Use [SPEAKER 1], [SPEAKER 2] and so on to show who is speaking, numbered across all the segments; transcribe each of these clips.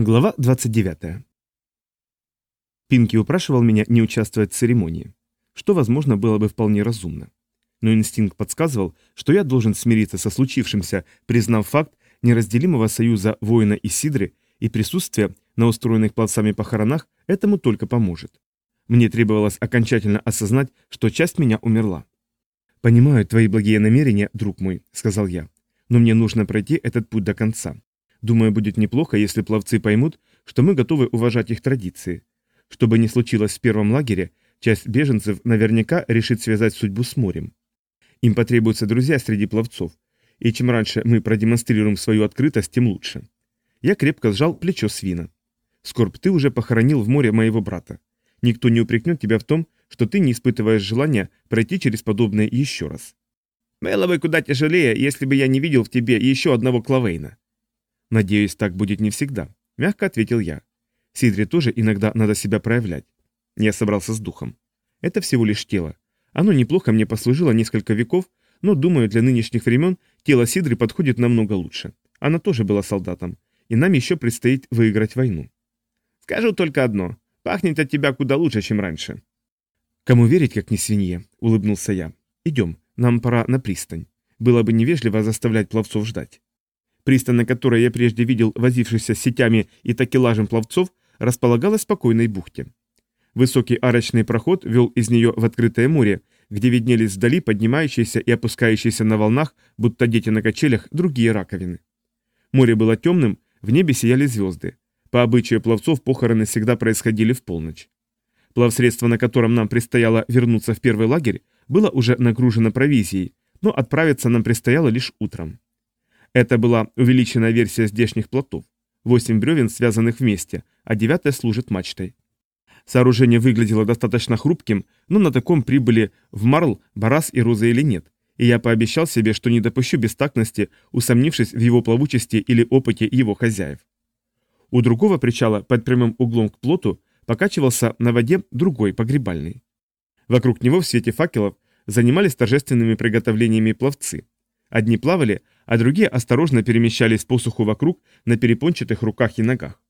[SPEAKER 1] Глава 29. Пинки упрашивал меня не участвовать в церемонии, что, возможно, было бы вполне разумно. Но инстинкт подсказывал, что я должен смириться со случившимся, признав факт неразделимого союза воина и Сидры, и присутствие на устроенных плацами похоронах этому только поможет. Мне требовалось окончательно осознать, что часть меня умерла. «Понимаю твои благие намерения, друг мой», — сказал я, — «но мне нужно пройти этот путь до конца. Думаю, будет неплохо, если пловцы поймут, что мы готовы уважать их традиции. Что бы ни случилось в первом лагере, часть беженцев наверняка решит связать судьбу с морем. Им потребуются друзья среди пловцов, и чем раньше мы продемонстрируем свою открытость, тем лучше. Я крепко сжал плечо свина. Скорб, ты уже похоронил в море моего брата. Никто не упрекнет тебя в том, что ты не испытываешь желания пройти через подобное еще раз. Было бы куда тяжелее, если бы я не видел в тебе еще одного Клавейна. «Надеюсь, так будет не всегда», — мягко ответил я. «Сидре тоже иногда надо себя проявлять». Я собрался с духом. «Это всего лишь тело. Оно неплохо мне послужило несколько веков, но, думаю, для нынешних времен тело Сидры подходит намного лучше. Она тоже была солдатом, и нам еще предстоит выиграть войну». «Скажу только одно. Пахнет от тебя куда лучше, чем раньше». «Кому верить, как не свинье?» — улыбнулся я. «Идем, нам пора на пристань. Было бы невежливо заставлять пловцов ждать». Пристань, на которой я прежде видел возившихся с сетями и такелажем пловцов, располагалась в спокойной бухте. Высокий арочный проход вел из нее в открытое море, где виднелись вдали поднимающиеся и опускающиеся на волнах, будто дети на качелях, другие раковины. Море было темным, в небе сияли звезды. По обычаю пловцов похороны всегда происходили в полночь. Плавсредство, на котором нам предстояло вернуться в первый лагерь, было уже нагружено провизией, но отправиться нам предстояло лишь утром. Это была увеличенная версия здешних плотов. Восемь бревен, связанных вместе, а девятая служит мачтой. Сооружение выглядело достаточно хрупким, но на таком прибыли в Марл, Барас и Роза или нет, и я пообещал себе, что не допущу бестактности, усомнившись в его плавучести или опыте его хозяев. У другого причала, под прямым углом к плоту, покачивался на воде другой погребальный. Вокруг него в свете факелов занимались торжественными приготовлениями пловцы. Одни плавали, а другие осторожно перемещались по суху вокруг на перепончатых руках и ногах.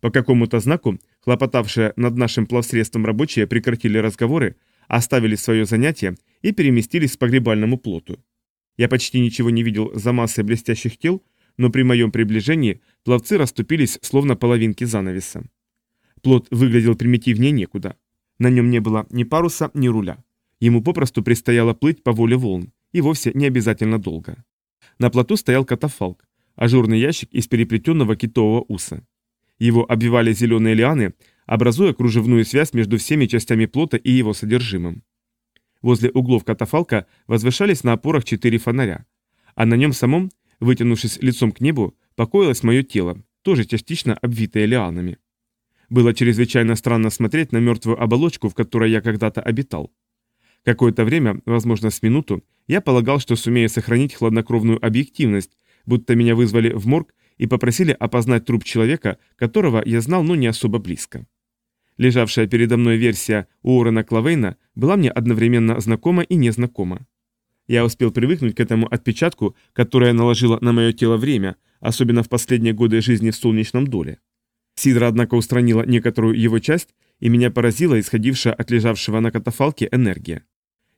[SPEAKER 1] По какому-то знаку хлопотавшие над нашим плавсредством рабочие прекратили разговоры, оставили свое занятие и переместились к погребальному плоту. Я почти ничего не видел за массой блестящих тел, но при моем приближении пловцы расступились, словно половинки занавеса. Плот выглядел примитивнее некуда. На нем не было ни паруса, ни руля. Ему попросту предстояло плыть по воле волн, и вовсе не обязательно долго. На плоту стоял катафалк, ажурный ящик из переплетенного китового уса. Его обвивали зеленые лианы, образуя кружевную связь между всеми частями плота и его содержимым. Возле углов катафалка возвышались на опорах четыре фонаря, а на нем самом, вытянувшись лицом к небу, покоилось мое тело, тоже частично обвитое лианами. Было чрезвычайно странно смотреть на мертвую оболочку, в которой я когда-то обитал. Какое-то время, возможно с минуту, я полагал, что сумею сохранить хладнокровную объективность, будто меня вызвали в морг и попросили опознать труп человека, которого я знал, но не особо близко. Лежавшая передо мной версия Уоррена Клавейна была мне одновременно знакома и незнакома. Я успел привыкнуть к этому отпечатку, которое наложило на мое тело время, особенно в последние годы жизни в солнечном доле. Сидра, однако, устранила некоторую его часть, и меня поразила исходившая от лежавшего на катафалке энергия.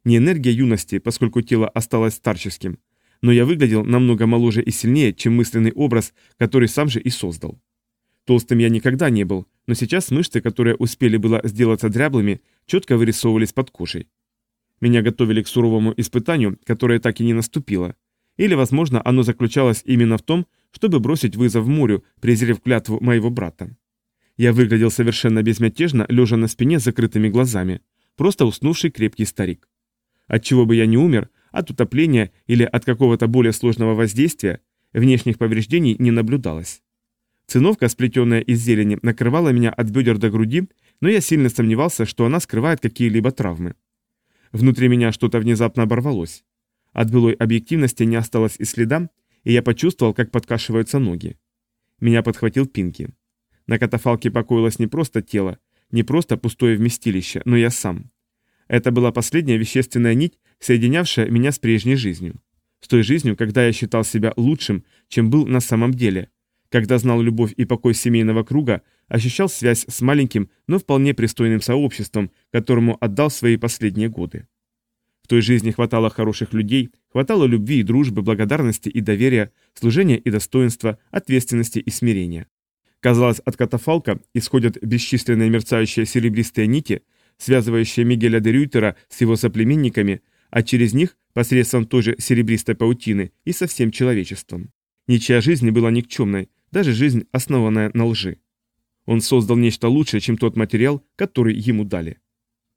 [SPEAKER 1] Не энергия юности, поскольку тело осталось старческим, но я выглядел намного моложе и сильнее, чем мысленный образ, который сам же и создал. Толстым я никогда не был, но сейчас мышцы, которые успели было сделаться дряблыми, четко вырисовывались под кожей. Меня готовили к суровому испытанию, которое так и не наступило. Или, возможно, оно заключалось именно в том, чтобы бросить вызов морю, презрев клятву моего брата. Я выглядел совершенно безмятежно, лежа на спине с закрытыми глазами. Просто уснувший крепкий старик. От чего бы я не умер, от утопления или от какого-то более сложного воздействия, внешних повреждений не наблюдалось. Циновка, сплетенная из зелени, накрывала меня от бедер до груди, но я сильно сомневался, что она скрывает какие-либо травмы. Внутри меня что-то внезапно оборвалось. От былой объективности не осталось и следа, и я почувствовал, как подкашиваются ноги. Меня подхватил Пинки. На катафалке покоилось не просто тело, не просто пустое вместилище, но я сам. Это была последняя вещественная нить, соединявшая меня с прежней жизнью. С той жизнью, когда я считал себя лучшим, чем был на самом деле. Когда знал любовь и покой семейного круга, ощущал связь с маленьким, но вполне пристойным сообществом, которому отдал свои последние годы. В той жизни хватало хороших людей, хватало любви и дружбы, благодарности и доверия, служения и достоинства, ответственности и смирения. Казалось, от катафалка исходят бесчисленные мерцающие серебристые нити, связывающие Мигеля де Рюйтера с его соплеменниками, а через них, посредством той же серебристой паутины, и со всем человечеством. Ничья жизнь не была никчемной, даже жизнь, основанная на лжи. Он создал нечто лучшее, чем тот материал, который ему дали.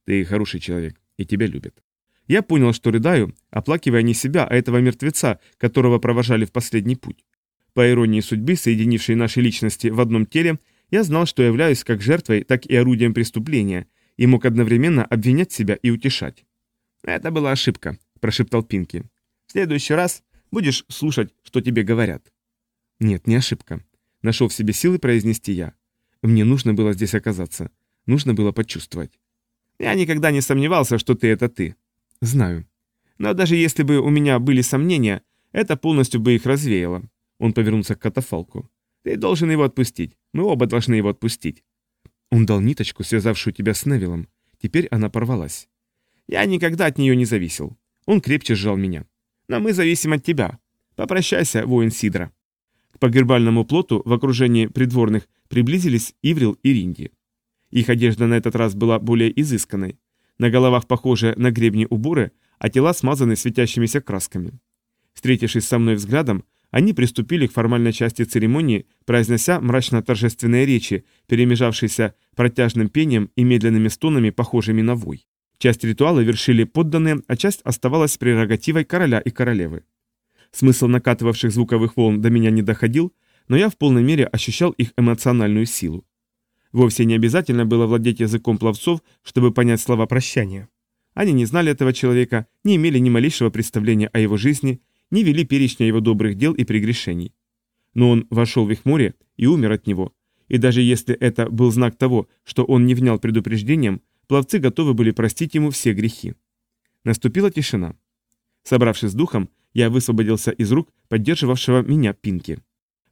[SPEAKER 1] Ты хороший человек, и тебя любят. Я понял, что рыдаю, оплакивая не себя, а этого мертвеца, которого провожали в последний путь. По иронии судьбы, соединившей наши личности в одном теле, я знал, что являюсь как жертвой, так и орудием преступления, и мог одновременно обвинять себя и утешать. «Это была ошибка», – прошептал Пинки. «В следующий раз будешь слушать, что тебе говорят». «Нет, не ошибка», – нашел в себе силы произнести я. «Мне нужно было здесь оказаться. Нужно было почувствовать». «Я никогда не сомневался, что ты – это ты», Знаю. Но даже если бы у меня были сомнения, это полностью бы их развеяло. Он повернулся к катафалку. Ты должен его отпустить. Мы оба должны его отпустить. Он дал ниточку, связавшую тебя с Невилом. Теперь она порвалась. Я никогда от нее не зависел. Он крепче сжал меня. Но мы зависим от тебя. Попрощайся, воин Сидра. К погребальному плоту в окружении придворных приблизились Иврил и Ринди. Их одежда на этот раз была более изысканной. На головах похожие на гребни уборы, а тела смазаны светящимися красками. Встретившись со мной взглядом, они приступили к формальной части церемонии, произнося мрачно-торжественные речи, перемежавшиеся протяжным пением и медленными стонами, похожими на вой. Часть ритуала вершили подданные, а часть оставалась прерогативой короля и королевы. Смысл накатывавших звуковых волн до меня не доходил, но я в полной мере ощущал их эмоциональную силу. Вовсе не обязательно было владеть языком пловцов, чтобы понять слова прощания. Они не знали этого человека, не имели ни малейшего представления о его жизни, не вели перечня его добрых дел и прегрешений. Но он вошел в их море и умер от него, и даже если это был знак того, что он не внял предупреждением, пловцы готовы были простить ему все грехи. Наступила тишина. Собравшись с духом, я высвободился из рук поддерживавшего меня Пинки.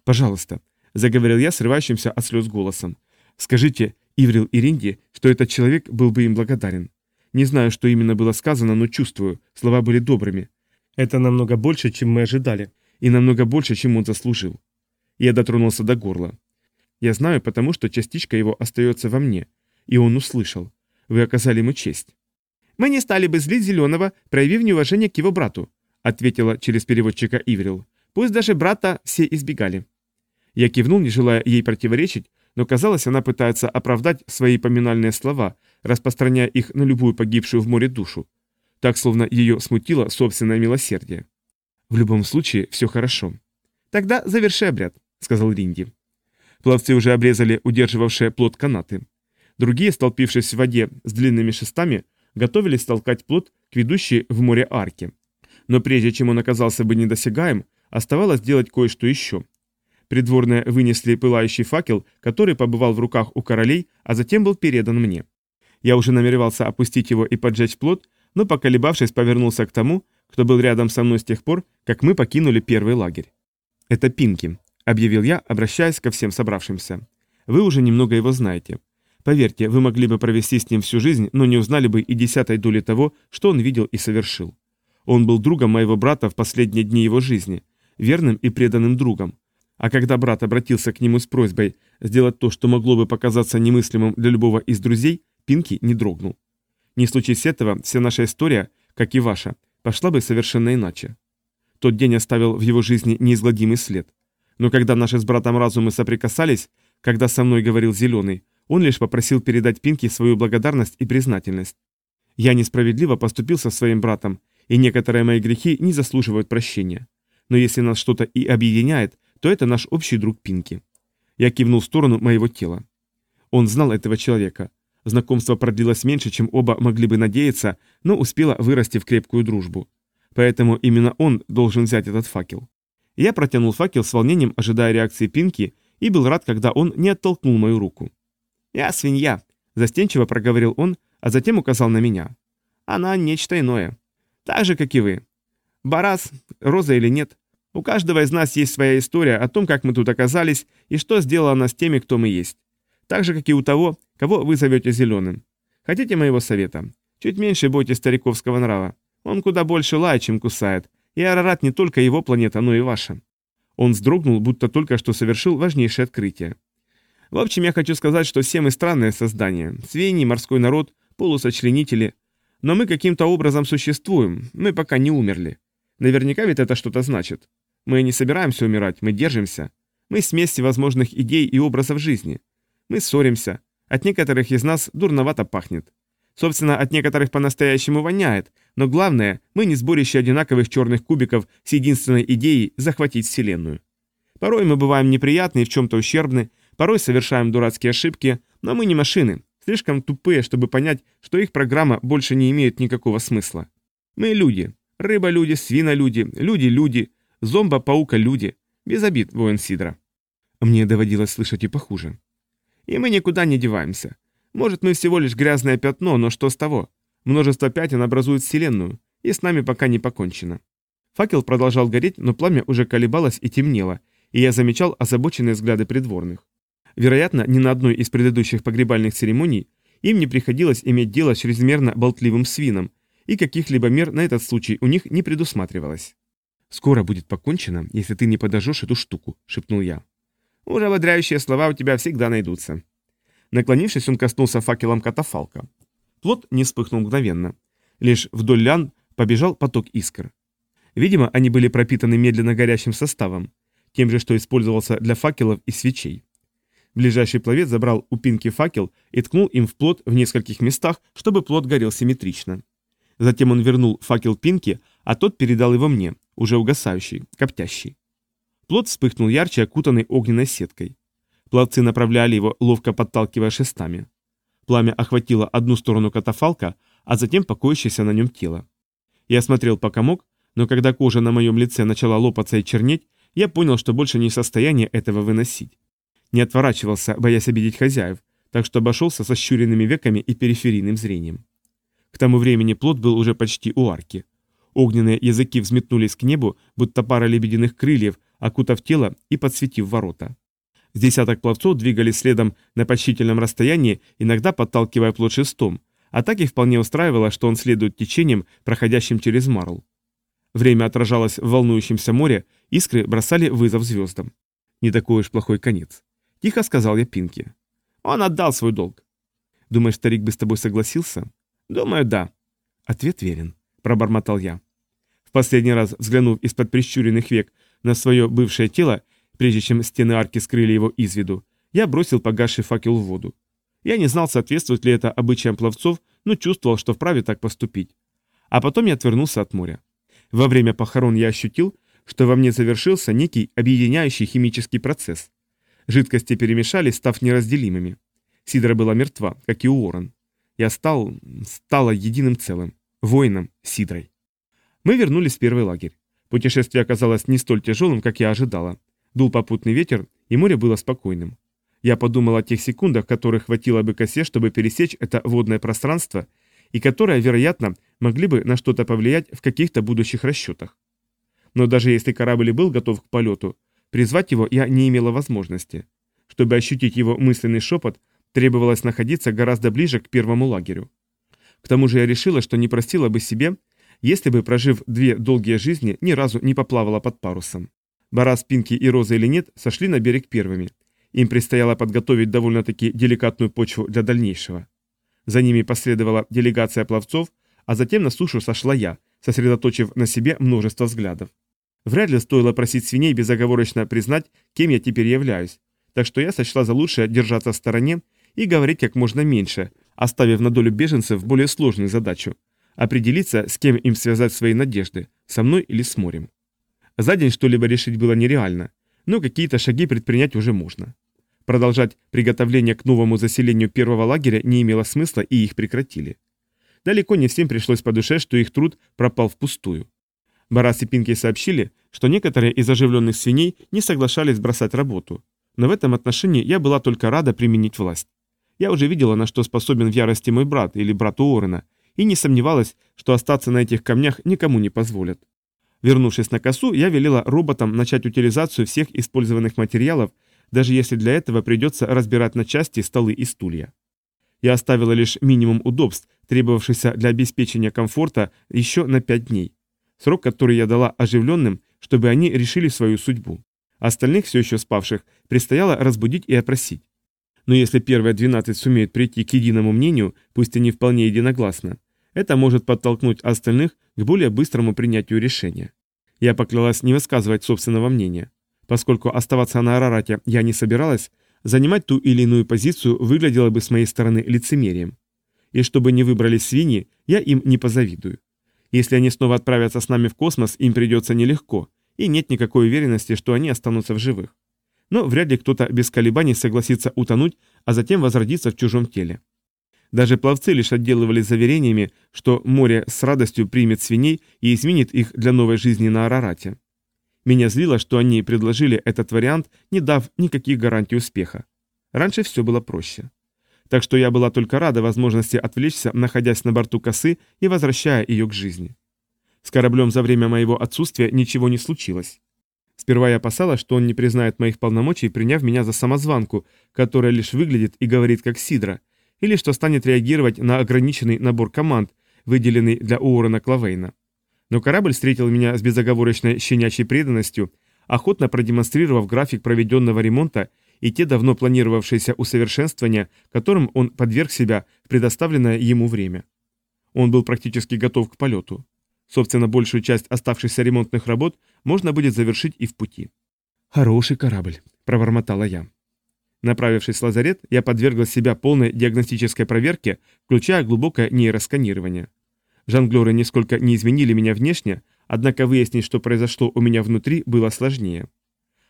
[SPEAKER 1] «Пожалуйста», — заговорил я срывающимся от слез голосом, Скажите Иврил и Ринди, что этот человек был бы им благодарен. Не знаю, что именно было сказано, но чувствую, слова были добрыми. Это намного больше, чем мы ожидали, и намного больше, чем он заслужил. Я дотронулся до горла. Я знаю, потому что частичка его остается во мне, и он услышал. Вы оказали ему честь. «Мы не стали бы злить Зеленого, проявив неуважение к его брату», ответила через переводчика Иврил. «Пусть даже брата все избегали». Я кивнул, не желая ей противоречить, но казалось, она пытается оправдать свои поминальные слова, распространяя их на любую погибшую в море душу. Так, словно ее смутило собственное милосердие. В любом случае, все хорошо. «Тогда заверши обряд», — сказал Ринди. Пловцы уже обрезали удерживавшие плод канаты. Другие, столпившись в воде с длинными шестами, готовились толкать плод к ведущей в море арке. Но прежде чем он оказался бы недосягаем, оставалось делать кое-что еще. Придворные вынесли пылающий факел, который побывал в руках у королей, а затем был передан мне. Я уже намеревался опустить его и поджечь плод, но, поколебавшись, повернулся к тому, кто был рядом со мной с тех пор, как мы покинули первый лагерь. «Это Пинки», — объявил я, обращаясь ко всем собравшимся. «Вы уже немного его знаете. Поверьте, вы могли бы провести с ним всю жизнь, но не узнали бы и десятой доли того, что он видел и совершил. Он был другом моего брата в последние дни его жизни, верным и преданным другом, а когда брат обратился к нему с просьбой сделать то, что могло бы показаться немыслимым для любого из друзей, Пинки не дрогнул. Не случись этого, вся наша история, как и ваша, пошла бы совершенно иначе. Тот день оставил в его жизни неизгладимый след. Но когда наши с братом разумы соприкасались, когда со мной говорил Зеленый, он лишь попросил передать Пинки свою благодарность и признательность. Я несправедливо поступил со своим братом, и некоторые мои грехи не заслуживают прощения. Но если нас что-то и объединяет, то это наш общий друг Пинки. Я кивнул в сторону моего тела. Он знал этого человека. Знакомство продлилось меньше, чем оба могли бы надеяться, но успело вырасти в крепкую дружбу. Поэтому именно он должен взять этот факел. Я протянул факел с волнением, ожидая реакции Пинки, и был рад, когда он не оттолкнул мою руку. «Я свинья», – застенчиво проговорил он, а затем указал на меня. «Она нечто иное. Так же, как и вы. Барас, роза или нет, У каждого из нас есть своя история о том, как мы тут оказались и что сделало нас теми, кто мы есть. Так же, как и у того, кого вы зовете зеленым. Хотите моего совета? Чуть меньше бойтесь стариковского нрава. Он куда больше лает, чем кусает. И Арарат не только его планета, но и ваша. Он вздрогнул, будто только что совершил важнейшее открытие. В общем, я хочу сказать, что все мы странные создания. Свиньи, морской народ, полусочленители. Но мы каким-то образом существуем, мы пока не умерли. Наверняка ведь это что-то значит. Мы не собираемся умирать, мы держимся. Мы смесь всевозможных идей и образов жизни. Мы ссоримся. От некоторых из нас дурновато пахнет. Собственно, от некоторых по-настоящему воняет, но главное, мы не сборище одинаковых черных кубиков с единственной идеей захватить Вселенную. Порой мы бываем неприятны и в чем-то ущербны, порой совершаем дурацкие ошибки, но мы не машины, слишком тупые, чтобы понять, что их программа больше не имеет никакого смысла. Мы люди. Рыба-люди, свина-люди, люди-люди, зомба-паука-люди. Без обид, воин Сидра. Мне доводилось слышать и похуже. И мы никуда не деваемся. Может, мы всего лишь грязное пятно, но что с того? Множество пятен образуют Вселенную, и с нами пока не покончено. Факел продолжал гореть, но пламя уже колебалось и темнело, и я замечал озабоченные взгляды придворных. Вероятно, ни на одной из предыдущих погребальных церемоний им не приходилось иметь дело с чрезмерно болтливым свином, и каких-либо мер на этот случай у них не предусматривалось. «Скоро будет покончено, если ты не подожжешь эту штуку», — шепнул я. «Уже ободряющие слова у тебя всегда найдутся», Наклонившись, он коснулся факелом катафалка. Плот не вспыхнул мгновенно. Лишь вдоль лян побежал поток искр. Видимо, они были пропитаны медленно горящим составом, тем же, что использовался для факелов и свечей. Ближайший пловец забрал у Пинки факел и ткнул им в плот в нескольких местах, чтобы плот горел симметрично. Затем он вернул факел Пинки, а тот передал его мне, уже угасающий, коптящий. Плот вспыхнул ярче, окутанный огненной сеткой. Пловцы направляли его, ловко подталкивая шестами. Пламя охватило одну сторону катафалка, а затем покоящееся на нем тело. Я смотрел пока мог, но когда кожа на моем лице начала лопаться и чернеть, я понял, что больше не в состоянии этого выносить. Не отворачивался, боясь обидеть хозяев, так что обошелся со щуренными веками и периферийным зрением. К тому времени плод был уже почти у арки. Огненные языки взметнулись к небу, будто пара лебединых крыльев, окутав тело и подсветив ворота. С десяток пловцов двигались следом на почтительном расстоянии, иногда подталкивая плод шестом, а так их вполне устраивало, что он следует течением, проходящим через Марл. Время отражалось в волнующемся море, искры бросали вызов звездам. Не такой уж плохой конец. Тихо сказал я Пинки. Он отдал свой долг. Думаешь, старик бы с тобой согласился? Думаю, да. Ответ верен, пробормотал я. В последний раз, взглянув из-под прищуренных век на свое бывшее тело, Прежде чем стены арки скрыли его из виду, я бросил погасший факел в воду. Я не знал, соответствует ли это обычаям пловцов, но чувствовал, что вправе так поступить. А потом я отвернулся от моря. Во время похорон я ощутил, что во мне завершился некий объединяющий химический процесс. Жидкости перемешались, став неразделимыми. Сидра была мертва, как и Уоррен. Я стал... стала единым целым. Воином Сидрой. Мы вернулись в первый лагерь. Путешествие оказалось не столь тяжелым, как я ожидала. Дул попутный ветер, и море было спокойным. Я подумал о тех секундах, которых хватило бы косе, чтобы пересечь это водное пространство, и которые, вероятно, могли бы на что-то повлиять в каких-то будущих расчетах. Но даже если корабль был готов к полету, призвать его я не имела возможности. Чтобы ощутить его мысленный шепот, требовалось находиться гораздо ближе к первому лагерю. К тому же я решила, что не простила бы себе, если бы, прожив две долгие жизни, ни разу не поплавала под парусом. Барас, Пинки и Роза или нет, сошли на берег первыми. Им предстояло подготовить довольно-таки деликатную почву для дальнейшего. За ними последовала делегация пловцов, а затем на сушу сошла я, сосредоточив на себе множество взглядов. Вряд ли стоило просить свиней безоговорочно признать, кем я теперь являюсь, так что я сочла за лучшее держаться в стороне и говорить как можно меньше, оставив на долю беженцев более сложную задачу – определиться, с кем им связать свои надежды, со мной или с морем. За день что-либо решить было нереально, но какие-то шаги предпринять уже можно. Продолжать приготовление к новому заселению первого лагеря не имело смысла, и их прекратили. Далеко не всем пришлось по душе, что их труд пропал впустую. Барас и Пинки сообщили, что некоторые из оживленных свиней не соглашались бросать работу. Но в этом отношении я была только рада применить власть. Я уже видела, на что способен в ярости мой брат или брат Уоррена, и не сомневалась, что остаться на этих камнях никому не позволят. Вернувшись на косу, я велела роботам начать утилизацию всех использованных материалов, даже если для этого придется разбирать на части столы и стулья. Я оставила лишь минимум удобств, требовавшихся для обеспечения комфорта еще на пять дней. Срок, который я дала оживленным, чтобы они решили свою судьбу. Остальных, все еще спавших, предстояло разбудить и опросить. Но если первые 12 сумеют прийти к единому мнению, пусть и не вполне единогласно, это может подтолкнуть остальных к более быстрому принятию решения. Я поклялась не высказывать собственного мнения. Поскольку оставаться на Арарате я не собиралась, занимать ту или иную позицию выглядело бы с моей стороны лицемерием. И чтобы не выбрались свиньи, я им не позавидую. Если они снова отправятся с нами в космос, им придется нелегко, и нет никакой уверенности, что они останутся в живых. Но вряд ли кто-то без колебаний согласится утонуть, а затем возродиться в чужом теле. Даже пловцы лишь отделывались заверениями, что море с радостью примет свиней и изменит их для новой жизни на Арарате. Меня злило, что они предложили этот вариант, не дав никаких гарантий успеха. Раньше все было проще. Так что я была только рада возможности отвлечься, находясь на борту косы и возвращая ее к жизни. С кораблем за время моего отсутствия ничего не случилось. Сперва я опасалась, что он не признает моих полномочий, приняв меня за самозванку, которая лишь выглядит и говорит как Сидра, или что станет реагировать на ограниченный набор команд, выделенный для Уоррена Клавейна. Но корабль встретил меня с безоговорочной щенячьей преданностью, охотно продемонстрировав график проведенного ремонта и те давно планировавшиеся усовершенствования, которым он подверг себя в предоставленное ему время. Он был практически готов к полету. Собственно, большую часть оставшихся ремонтных работ можно будет завершить и в пути. «Хороший корабль», – пробормотала я. Направившись в лазарет, я подвергла себя полной диагностической проверке, включая глубокое нейросканирование. Жонглеры нисколько не изменили меня внешне, однако выяснить, что произошло у меня внутри, было сложнее.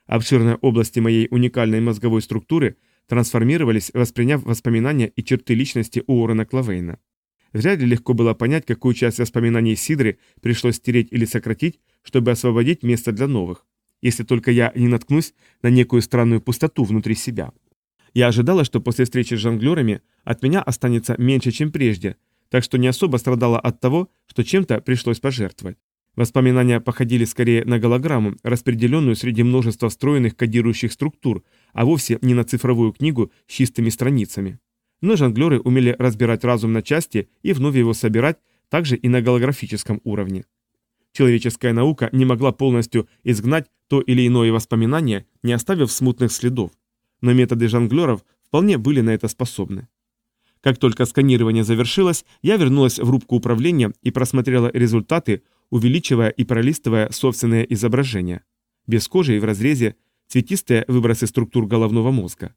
[SPEAKER 1] Обширные области моей уникальной мозговой структуры трансформировались, восприняв воспоминания и черты личности Уоррена Клавейна. Вряд ли легко было понять, какую часть воспоминаний Сидры пришлось стереть или сократить, чтобы освободить место для новых, если только я не наткнусь на некую странную пустоту внутри себя. Я ожидала, что после встречи с жонглерами от меня останется меньше, чем прежде, так что не особо страдала от того, что чем-то пришлось пожертвовать. Воспоминания походили скорее на голограмму, распределенную среди множества встроенных кодирующих структур, а вовсе не на цифровую книгу с чистыми страницами. Но жонглеры умели разбирать разум на части и вновь его собирать, также и на голографическом уровне. Человеческая наука не могла полностью изгнать то или иное воспоминание, не оставив смутных следов. Но методы жонглеров вполне были на это способны. Как только сканирование завершилось, я вернулась в рубку управления и просмотрела результаты, увеличивая и пролистывая собственное изображение. Без кожи и в разрезе цветистые выбросы структур головного мозга.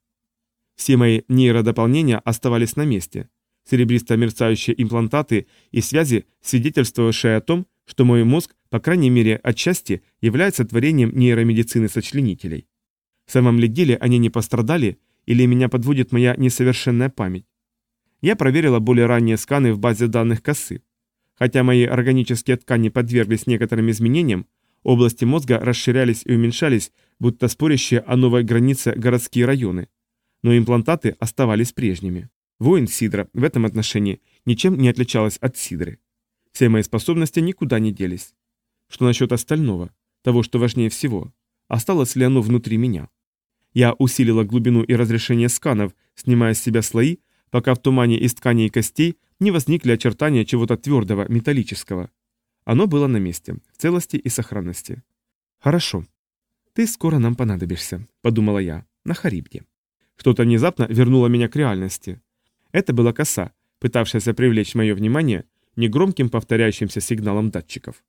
[SPEAKER 1] Все мои нейродополнения оставались на месте. Серебристо-мерцающие имплантаты и связи, свидетельствовавшие о том, что мой мозг, по крайней мере отчасти, является творением нейромедицины сочленителей. В самом ли деле они не пострадали, или меня подводит моя несовершенная память? Я проверила более ранние сканы в базе данных косы. Хотя мои органические ткани подверглись некоторым изменениям, области мозга расширялись и уменьшались, будто спорящие о новой границе городские районы. Но имплантаты оставались прежними. Воин Сидра в этом отношении ничем не отличалась от Сидры. Все мои способности никуда не делись. Что насчет остального, того, что важнее всего? Осталось ли оно внутри меня? Я усилила глубину и разрешение сканов, снимая с себя слои, пока в тумане из тканей и костей не возникли очертания чего-то твердого, металлического. Оно было на месте, в целости и сохранности. «Хорошо. Ты скоро нам понадобишься», — подумала я, — «на Харибде». Что-то внезапно вернуло меня к реальности. Это была коса, пытавшаяся привлечь мое внимание негромким повторяющимся сигналом датчиков.